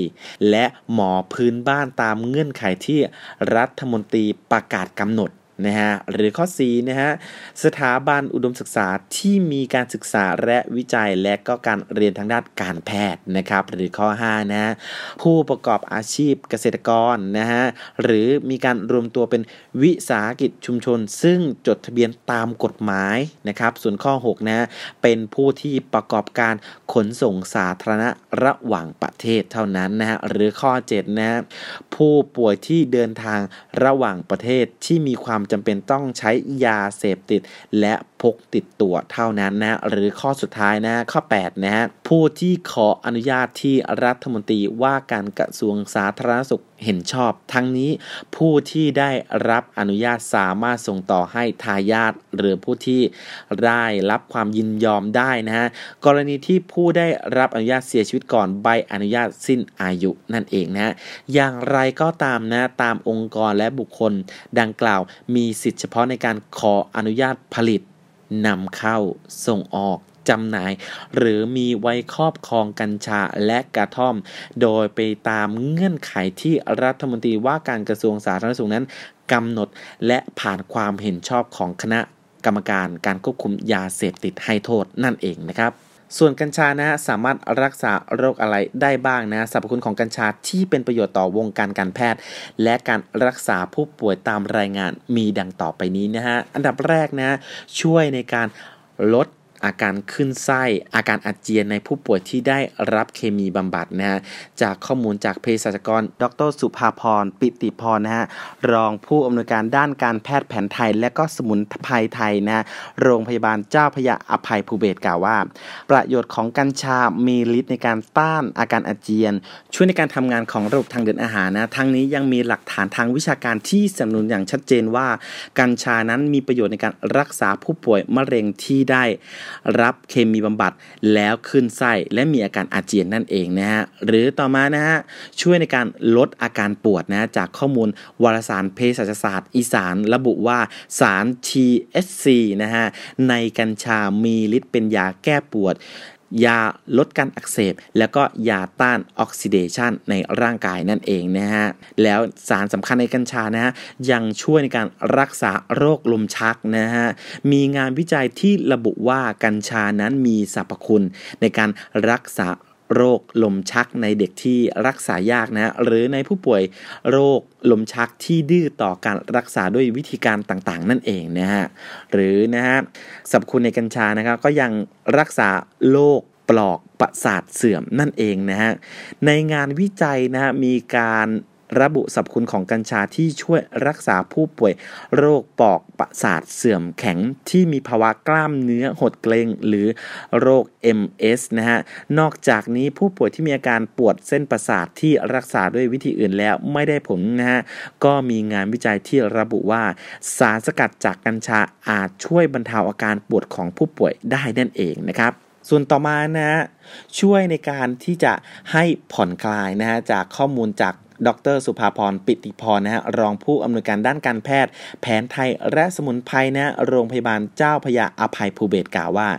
และหมอพื้นบ้านตามเงื่อนไขที่รัฐมนตรีประกาศกำหนด นะฮะหรือข้อ 4 นะฮะสถาบันอุดมศึกษาที่มีการศึกษาและวิจัยและก็การเรียนทางด้านการแพทย์นะครับหรือข้อ 5 นะฮะผู้ประกอบอาชีพเกษตรกรนะฮะหรือมีการรวมตัวเป็นวิสาหกิจชุมชน ซึ่งจดทะเบียนตามกฎหมายนะครับส่วนข้อ 6 นะเป็นผู้ที่ประกอบการขนส่งสาธารณะระหว่างประเทศเท่านั้นนะฮะหรือข้อ 7 นะฮะผู้ป่วยที่เดินทางระหว่างประเทศที่มีความจำเป็นต้องใช้ยาเสพติด และพกติดตัวเท่านั้นนะหรือข้อสุดท้ายนะข้อ8นะฮะผู้ที่ขออนุญาตที่รัฐมนตรีว่าการกระทรวงสาธารณสุข เห็นชอบ ทั้งนี้ผู้ที่ได้รับอนุญาตสามารถส่งต่อให้ทายาทหรือผู้ที่ได้รับความยินยอมได้นะฮะกรณีที่ผู้ได้รับอนุญาตเสียชีวิตก่อนใบอนุญาตสิ้นอายุนั่นเองนะฮะอย่างไรก็ตามนะตามองค์กรและบุคคลดังกล่าว มีสิทธิเฉพาะในการขออนุญาตผลิตนำเข้าส่งออก จำหน่าย หรือมีไว้ครอบครองกัญชาและกระท่อม โดยไปตามเงื่อนไขที่รัฐมนตรีว่าการกระทรวงสาธารณสุขนั้นกำหนดและผ่านความเห็นชอบของคณะกรรมการการควบคุมยาเสพติดให้โทษนั่นเองนะครับส่วนกัญชานะฮะสามารถรักษาโรคอะไรได้บ้างนะสรรพคุณของกัญชาที่เป็นประโยชน์ต่อวงการการแพทย์ และการรักษาผู้ป่วยตามรายงานมีดังต่อไปนี้นะฮะอันดับแรกนะช่วยในการลด อาการขึ้นไส้ อาการอาเจียนในผู้ป่วยที่ได้รับเคมีบำบัดนะฮะจากข้อมูลจากเภสัชกร ดร สุภาพร ปิติพรนะฮะรองผู้อำนวยการด้านการแพทย์แผนไทย และก็สมุนไพรไทยนะโรงพยาบาลเจ้าพยาอภัยภูเบศกล่าวว่า ประโยชน์ของกัญชา มีฤทธิ์ในการต้านอาการอาเจียน ช่วยในการทำงานของระบบทางเดินอาหารนะทั้งนี้ยังมีหลักฐานทางวิชาการที่สนับสนุนอย่างชัดเจนว่า กัญชานั้นมีประโยชน์ในการรักษาผู้ป่วยมะเร็งที่ได้รับเคมีบำบัดแล้วขึ้นไส้และมีอาการอาเจียนนั่นเองนะฮะหรือต่อมานะฮะช่วยในการลดอาการปวดนะจากข้อมูลวารสารเภสัชศาสตร์ อีสานระบุว่าสาร THC นะฮะในกัญชามีฤทธิ์เป็นยาแก้ปวด ยาลดการอักเสบ แล้วก็ยาต้านออกซิเดชันในร่างกายนั่นเองนะฮะ แล้วสารสำคัญในกัญชานะฮะยังช่วยในการรักษาโรคลมชักนะฮะ มีงานวิจัยที่ระบุว่ากัญชานั้นมีสรรพคุณในการรักษา โรคลมชักในเด็กที่รักษายากนะหรือในผู้ป่วยโรคลมชักที่ดื้อต่อการรักษาด้วยวิธีการต่างๆ นั่นเองนะฮะหรือนะฮะสรรพคุณในกัญชานะครับก็ยังรักษาโรคปลอกประสาทเสื่อมนั่นเองนะฮะในงานวิจัยนะฮะมีการ ระบุสรรพคุณของกัญชาที่ช่วยรักษาผู้ป่วยโรคปอกประสาทเสื่อมแข็งที่มีภาวะกล้ามเนื้อหดเกร็งหรือโรค MS นะฮะ นอกจากนี้ผู้ป่วยที่มีอาการปวดเส้นประสาทที่รักษาด้วยวิธีอื่นแล้วไม่ได้ผลนะฮะ ก็มีงานวิจัยที่ระบุว่า สารสกัดจากกัญชาอาจช่วยบรรเทาอาการปวดของผู้ป่วยได้นั่นเองนะครับส่วนต่อมานะฮะช่วยในการที่จะให้ผ่อนคลายนะฮะจากข้อมูลจาก ดร สุภาพร ปิติพรนะฮะรองผู้อำนวยการด้านการแพทย์ แผนไทยและสมุนไพรนะโรงพยาบาลเจ้าพยาอภัยภูเบศกล่าวว่า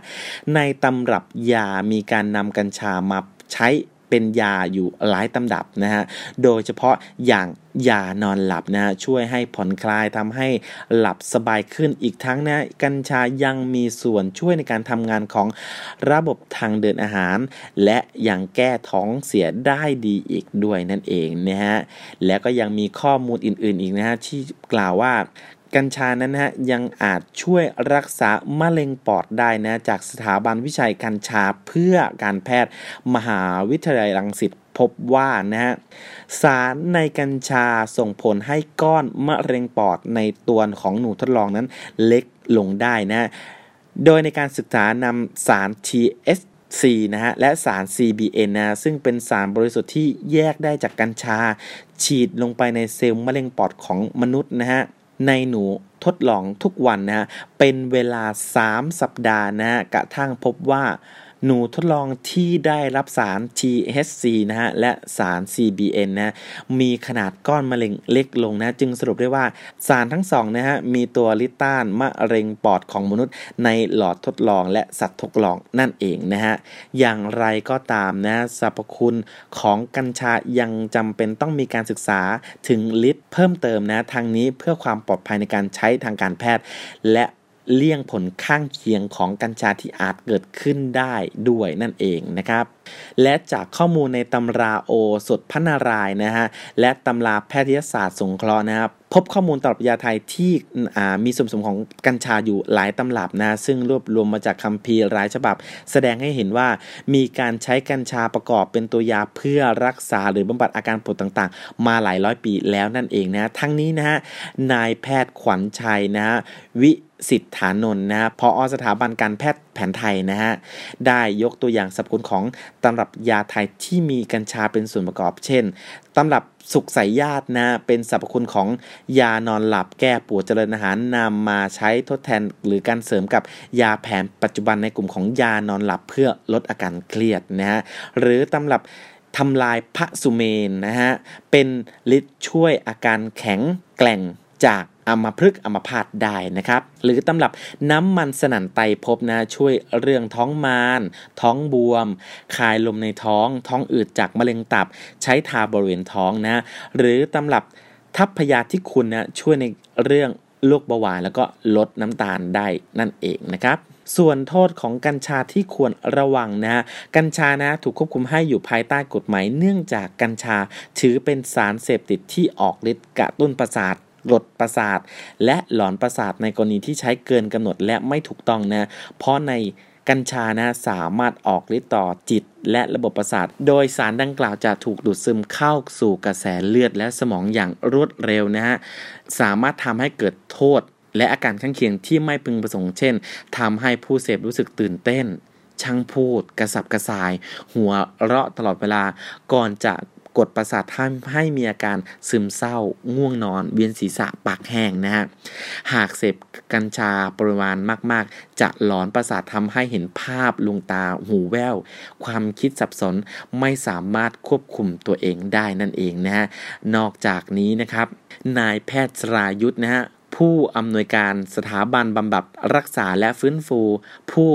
ในตำรับยามีการนำกัญชามาใช้ เป็นยาอยู่หลายตำดับนะฮะ โดยเฉพาะอย่างยานอนหลับนะฮะช่วยให้ผ่อนคลายทำให้หลับสบายขึ้นอีกทั้งนะกัญชายังมีส่วนช่วยในการทำงานของระบบทางเดินอาหาร และยังแก้ท้องเสียได้ดีอีกด้วยนั่นเองนะฮะแล้วก็ยังมีข้อมูลอื่นๆอีกนะฮะที่กล่าวว่า กัญชานั้นนะฮะยังอาจช่วยรักษามะเร็งปอดได้นะจากสถาบันวิจัยกัญชาเพื่อการแพทย์มหาวิทยาลัยรังสิตพบว่านะฮะสารในกัญชาส่งผลให้ก้อนมะเร็งปอดในตัวของหนูทดลองนั้นเล็กลงได้นะโดยในการศึกษานำสาร THC นะฮะและสาร CBN นะซึ่งเป็นสารบริสุทธิ์ที่แยกได้จากกัญชา ฉีดลงไปในเซลล์มะเร็งปอดของมนุษย์นะฮะ ในหนูทดลองทุกวันนะฮะเป็นเวลา 3 สัปดาห์นะฮะกระทั่งพบว่า หนูทดลองที่ได้รับสาร THC นะฮะ และสาร CBN นะ มีขนาดก้อนมะเร็งเล็กลงนะ จึงสรุปได้ว่าสารทั้งสองนะฮะ มีตัวลิต้านมะเร็งปอดของมนุษย์ ในหลอดทดลองและสัตว์ทดลองนั่นเองนะฮะ อย่างไรก็ตามนะสรรพคุณของกัญชายังจำเป็นต้องมีการศึกษาถึงฤทธิ์เพิ่มเติมนะทางนี้เพื่อความปลอดภัยในการใช้ทางการแพทย์ และ เลี่ยงผลข้างเคียงของกัญชาที่อาจเกิดขึ้นได้ด้วยนั่นเองนะครับ และจากข้อมูลในตำราโอสถพนารายนะฮะและตำราแพทยศาสตร์สงเคราะห์นะครับพบข้อมูลตำรับยาไทยที่มีส่วนผสมของกัญชาอยู่หลายตำรับนะซึ่งรวบรวมมาจากคัมภีร์รายฉบับ แสดงให้เห็นว่ามีการใช้กัญชาประกอบเป็นตัวยาเพื่อรักษาหรือบำบัดอาการปวดต่างๆ มาหลายร้อยปีแล้วนั่นเองนะทั้งนี้นะฮะนายแพทย์ขวัญชัยนะฮะวิ สิทธานนท์นะฮะพออสถาบันการแพทย์แผนไทยนะฮะ ได้ยกตัวอย่างสรรพคุณของตำรับยาไทยที่มีกัญชาเป็นส่วนประกอบ เช่น ตำรับสุขใสยญาตินะเป็นสรรพคุณของยานอนหลับแก้ปวดเจริญอาหารนำมาใช้ทดแทนหรือการเสริมกับยาแผนปัจจุบันในกลุ่มของยานอนหลับเพื่อลดอาการเครียดนะฮะ หรือตำรับทำลายพระสุเมนนะฮะ เป็นฤทธิ์ช่วยอาการแข็งแกร่ง จากอัมพฤกษ์อัมพาตได้นะครับ หรือตำรับน้ำมันสนั่นไตรภพนะช่วยเรื่องท้องมาร ท้องบวม คลายลมในท้อง ท้องอืดจากมะเร็งตับ ใช้ทาบริเวณท้องนะ หรือตำรับทัพพยาที่คุณนะช่วยในเรื่องโรคเบาหวานแล้วก็ลดน้ำตาลได้นั่นเองนะครับส่วนโทษของกัญชาที่ควรระวังนะ กัญชานะถูกควบคุมให้อยู่ภายใต้กฎหมาย เนื่องจากกัญชาถือเป็นสารเสพติดที่ออกฤทธิ์กระตุ้นประสาท กดประสาท และหลอนประสาทในกรณีที่ใช้เกินกำหนดและไม่ถูกต้องนะเพราะในกัญชานะสามารถออกฤทธิ์ต่อจิตและระบบประสาท โดยสารดังกล่าวจะถูกดูดซึมเข้าสู่กระแสเลือดและสมองอย่างรวดเร็วนะฮะ สามารถทำให้เกิดโทษ และอาการข้างเคียงที่ไม่พึงประสงค์ เช่นทำให้ผู้เสพรู้สึกตื่นเต้น ช่างพูด กระสับกระส่าย หัวเราะตลอดเวลา ก่อนจะ กดประสาททำให้มีอาการซึมเศร้า ง่วงนอน เวียนศีรษะปากแห้งนะฮะหากเสพกัญชาปริมาณมาก ๆ จะหลอนประสาททำให้เห็นภาพลวงตาหูแว่ว ความคิดสับสนไม่สามารถควบคุมตัวเองได้นั่นเองนะฮะนอกจากนี้นะครับนายแพทย์สรายุทธ์นะฮะผู้อำนวยการสถาบันบำบัดรักษาและฟื้นฟู ผู้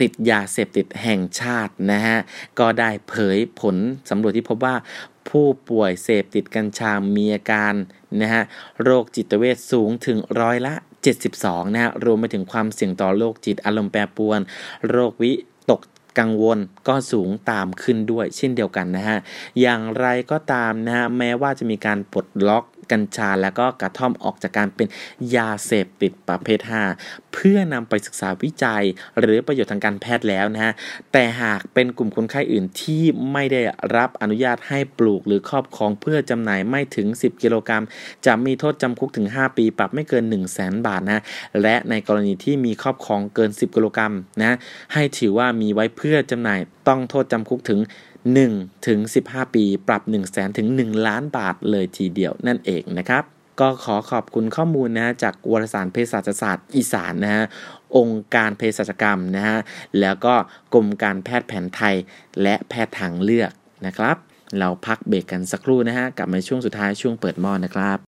ติดยาเสพติดแห่งชาตินะฮะก็ได้เผยผลสำรวจที่พบว่าผู้ป่วยเสพติดกัญชามีอาการนะฮะโรคจิตเวชสูงถึงร้อยละ 72 นะฮะรวมไปถึงความเสี่ยงต่อโรคจิตอารมณ์แปรปรวน โรควิตกกังวลก็สูงตามขึ้นด้วยเช่นเดียวกันนะฮะ อย่างไรก็ตามนะฮะ แม้ว่าจะมีการปลดล็อก กัญชาและก็กระท่อมออกจากการเป็นยาเสพติดประเภท 5 เพื่อนำไปศึกษาวิจัย หรือประโยชน์ทางการแพทย์แล้วนะฮะแต่หากเป็นกลุ่มคนไข้อื่นที่ไม่ได้รับอนุญาตให้ปลูกหรือครอบครองเพื่อจำหน่ายไม่ถึง 10 กิโลกรัม จะมีโทษจำคุกถึง 5 ปีปรับไม่เกิน 1 0 0 0 0แบาทนะและในกรณีที่มีครอบครองเกิน 10 กิโลกรัมนะให้ถือว่ามีไว้เพื่อจำหน่ายต้องโทษจำคุกถึง 1ถึง15 ปี ปรับ 1 0 0 0 0แสนถึง1ล้านบาทเลยทีเดียวนั่นเองนะครับก็ขอขอบคุณข้อมูลนะจากวารสารเภสัชศาสตร์อีสานนะฮะองค์การเภสัชกรรมนะฮะแล้วก็กรมการแพทย์แผนไทย และแพทย์ทางเลือกนะครับ เราพักเบรกกันสักครู่นะฮะกลับมาช่วงสุดท้ายช่วงเปิดหม้อนะครับ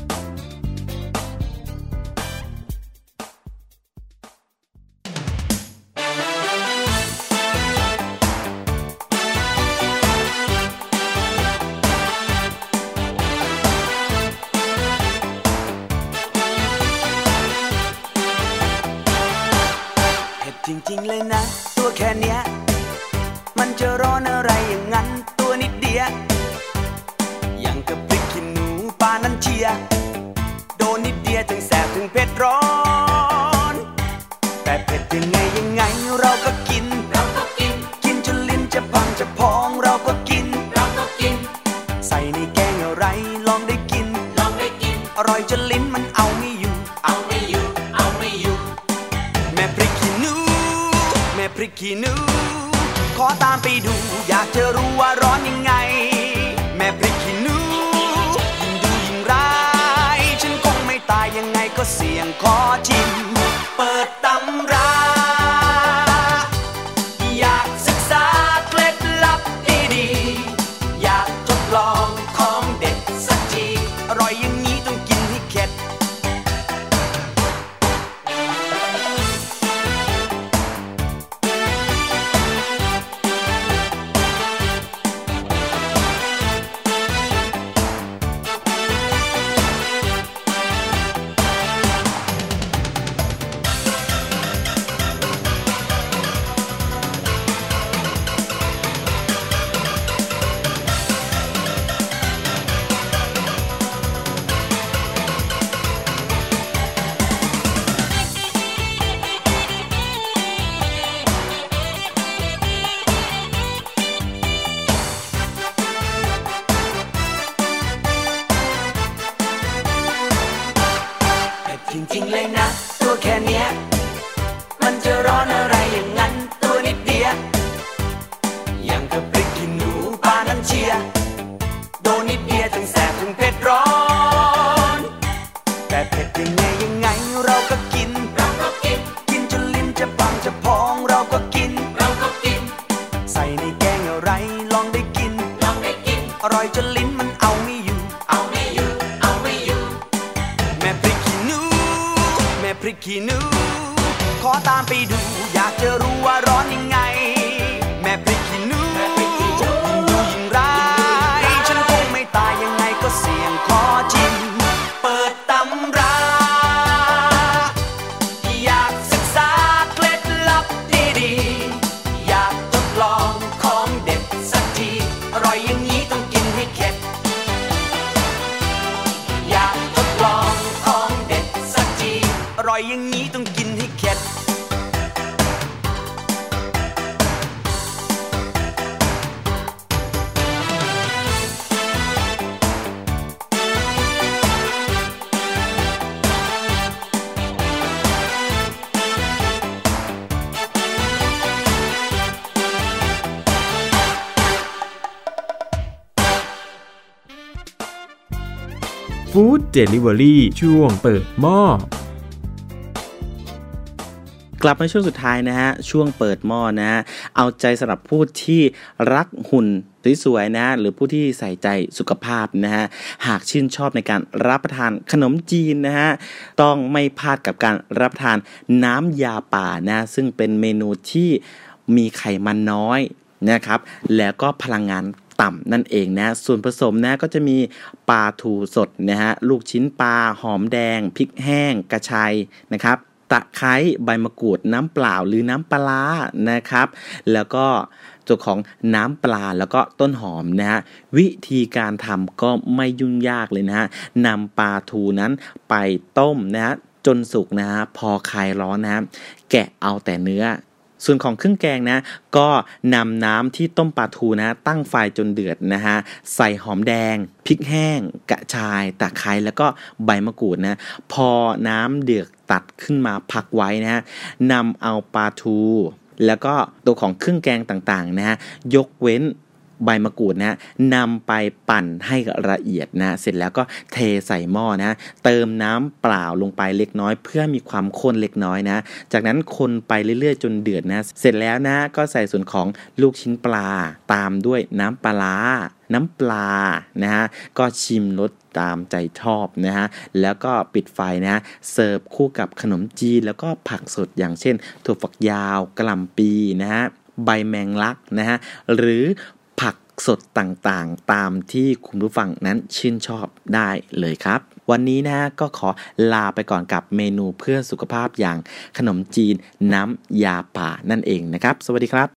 Chinglena. เดลิเวอรี่ช่วงเปิดหม้อกลับมาช่วงสุดท้ายนะฮะ ช่วงเปิดหม้อนะฮะ เอาใจสำหรับผู้ที่รักหุ่นสวยๆนะหรือผู้ที่ใส่ใจสุขภาพนะฮะ หากชื่นชอบในการรับประทานขนมจีนนะฮะ ต้องไม่พลาดกับการรับประทานน้ำยาป่านะซึ่งเป็นเมนูที่มีไขมันน้อยนะครับแล้วก็พลังงาน ต่ำนั่นเองนะ ส่วนผสมนะก็จะมีปลาทูสดนะฮะลูกชิ้นปลาหอมแดงพริกแห้งกระชายนะครับตะไคร้ใบมะกรูดน้ำเปล่าหรือน้ำปลาร้านะครับ แล้วก็ตัวของน้ำปลาแล้วก็ต้นหอมนะฮะวิธีการทำก็ไม่ยุ่งยากเลยนะฮะนำปลาทูนั้นไปต้มนะฮะจนสุกนะฮะพอคลายร้อนนะฮะแกะเอาแต่เนื้อ ส่วนของเครื่องแกงนะ ก็นำน้ำที่ต้มปลาทูนะ ตั้งไฟจนเดือดนะฮะใส่หอมแดงพริกแห้ง กระชายตะไคร้แล้วก็ใบมะกรูดนะพอน้ำเดือดตัดขึ้นมาพักไว้นะฮะนำเอาปลาทู แล้วก็ตัวของเครื่องแกงต่างๆนะฮะยกเว้น ใบมะกรูดนะนำไปปั่นให้ละเอียดนะเสร็จแล้วก็เทใส่หม้อนะเติมน้ำเปล่าลงไปเล็กน้อย เพื่อมีความข้นเล็กน้อยนะ จากนั้นคนไปเรื่อยๆ จนเดือดนะ เสร็จแล้วนะก็ใส่ส่วนของลูกชิ้นปลาตามด้วยน้ำปลาน้ำปลานะฮะก็ชิมรสตามใจชอบนะฮะแล้วก็ปิดไฟนะฮะเสิร์ฟคู่กับขนมจีนแล้วก็ผักสดอย่างเช่น ถั่วฝักยาวกระหล่ำปีนะฮะใบแมงลักนะฮะหรือ สดต่างๆ ตามที่คุณผู้ฟังนั้นชื่นชอบได้เลยครับ วันนี้นะก็ขอลาไปก่อนกับเมนูเพื่อสุขภาพอย่างขนมจีนน้ำยาป่านั่นเองนะครับ สวัสดีครับ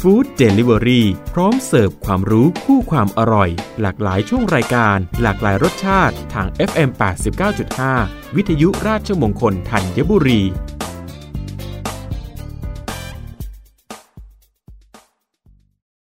ฟู้ดเดลิเวอรี่พร้อมเสิร์ฟความรู้คู่ความอร่อย หลากหลายช่วงรายการ หลากหลายรสชาติทาง FM 89.5 วิทยุราชมงคลธัญบุรี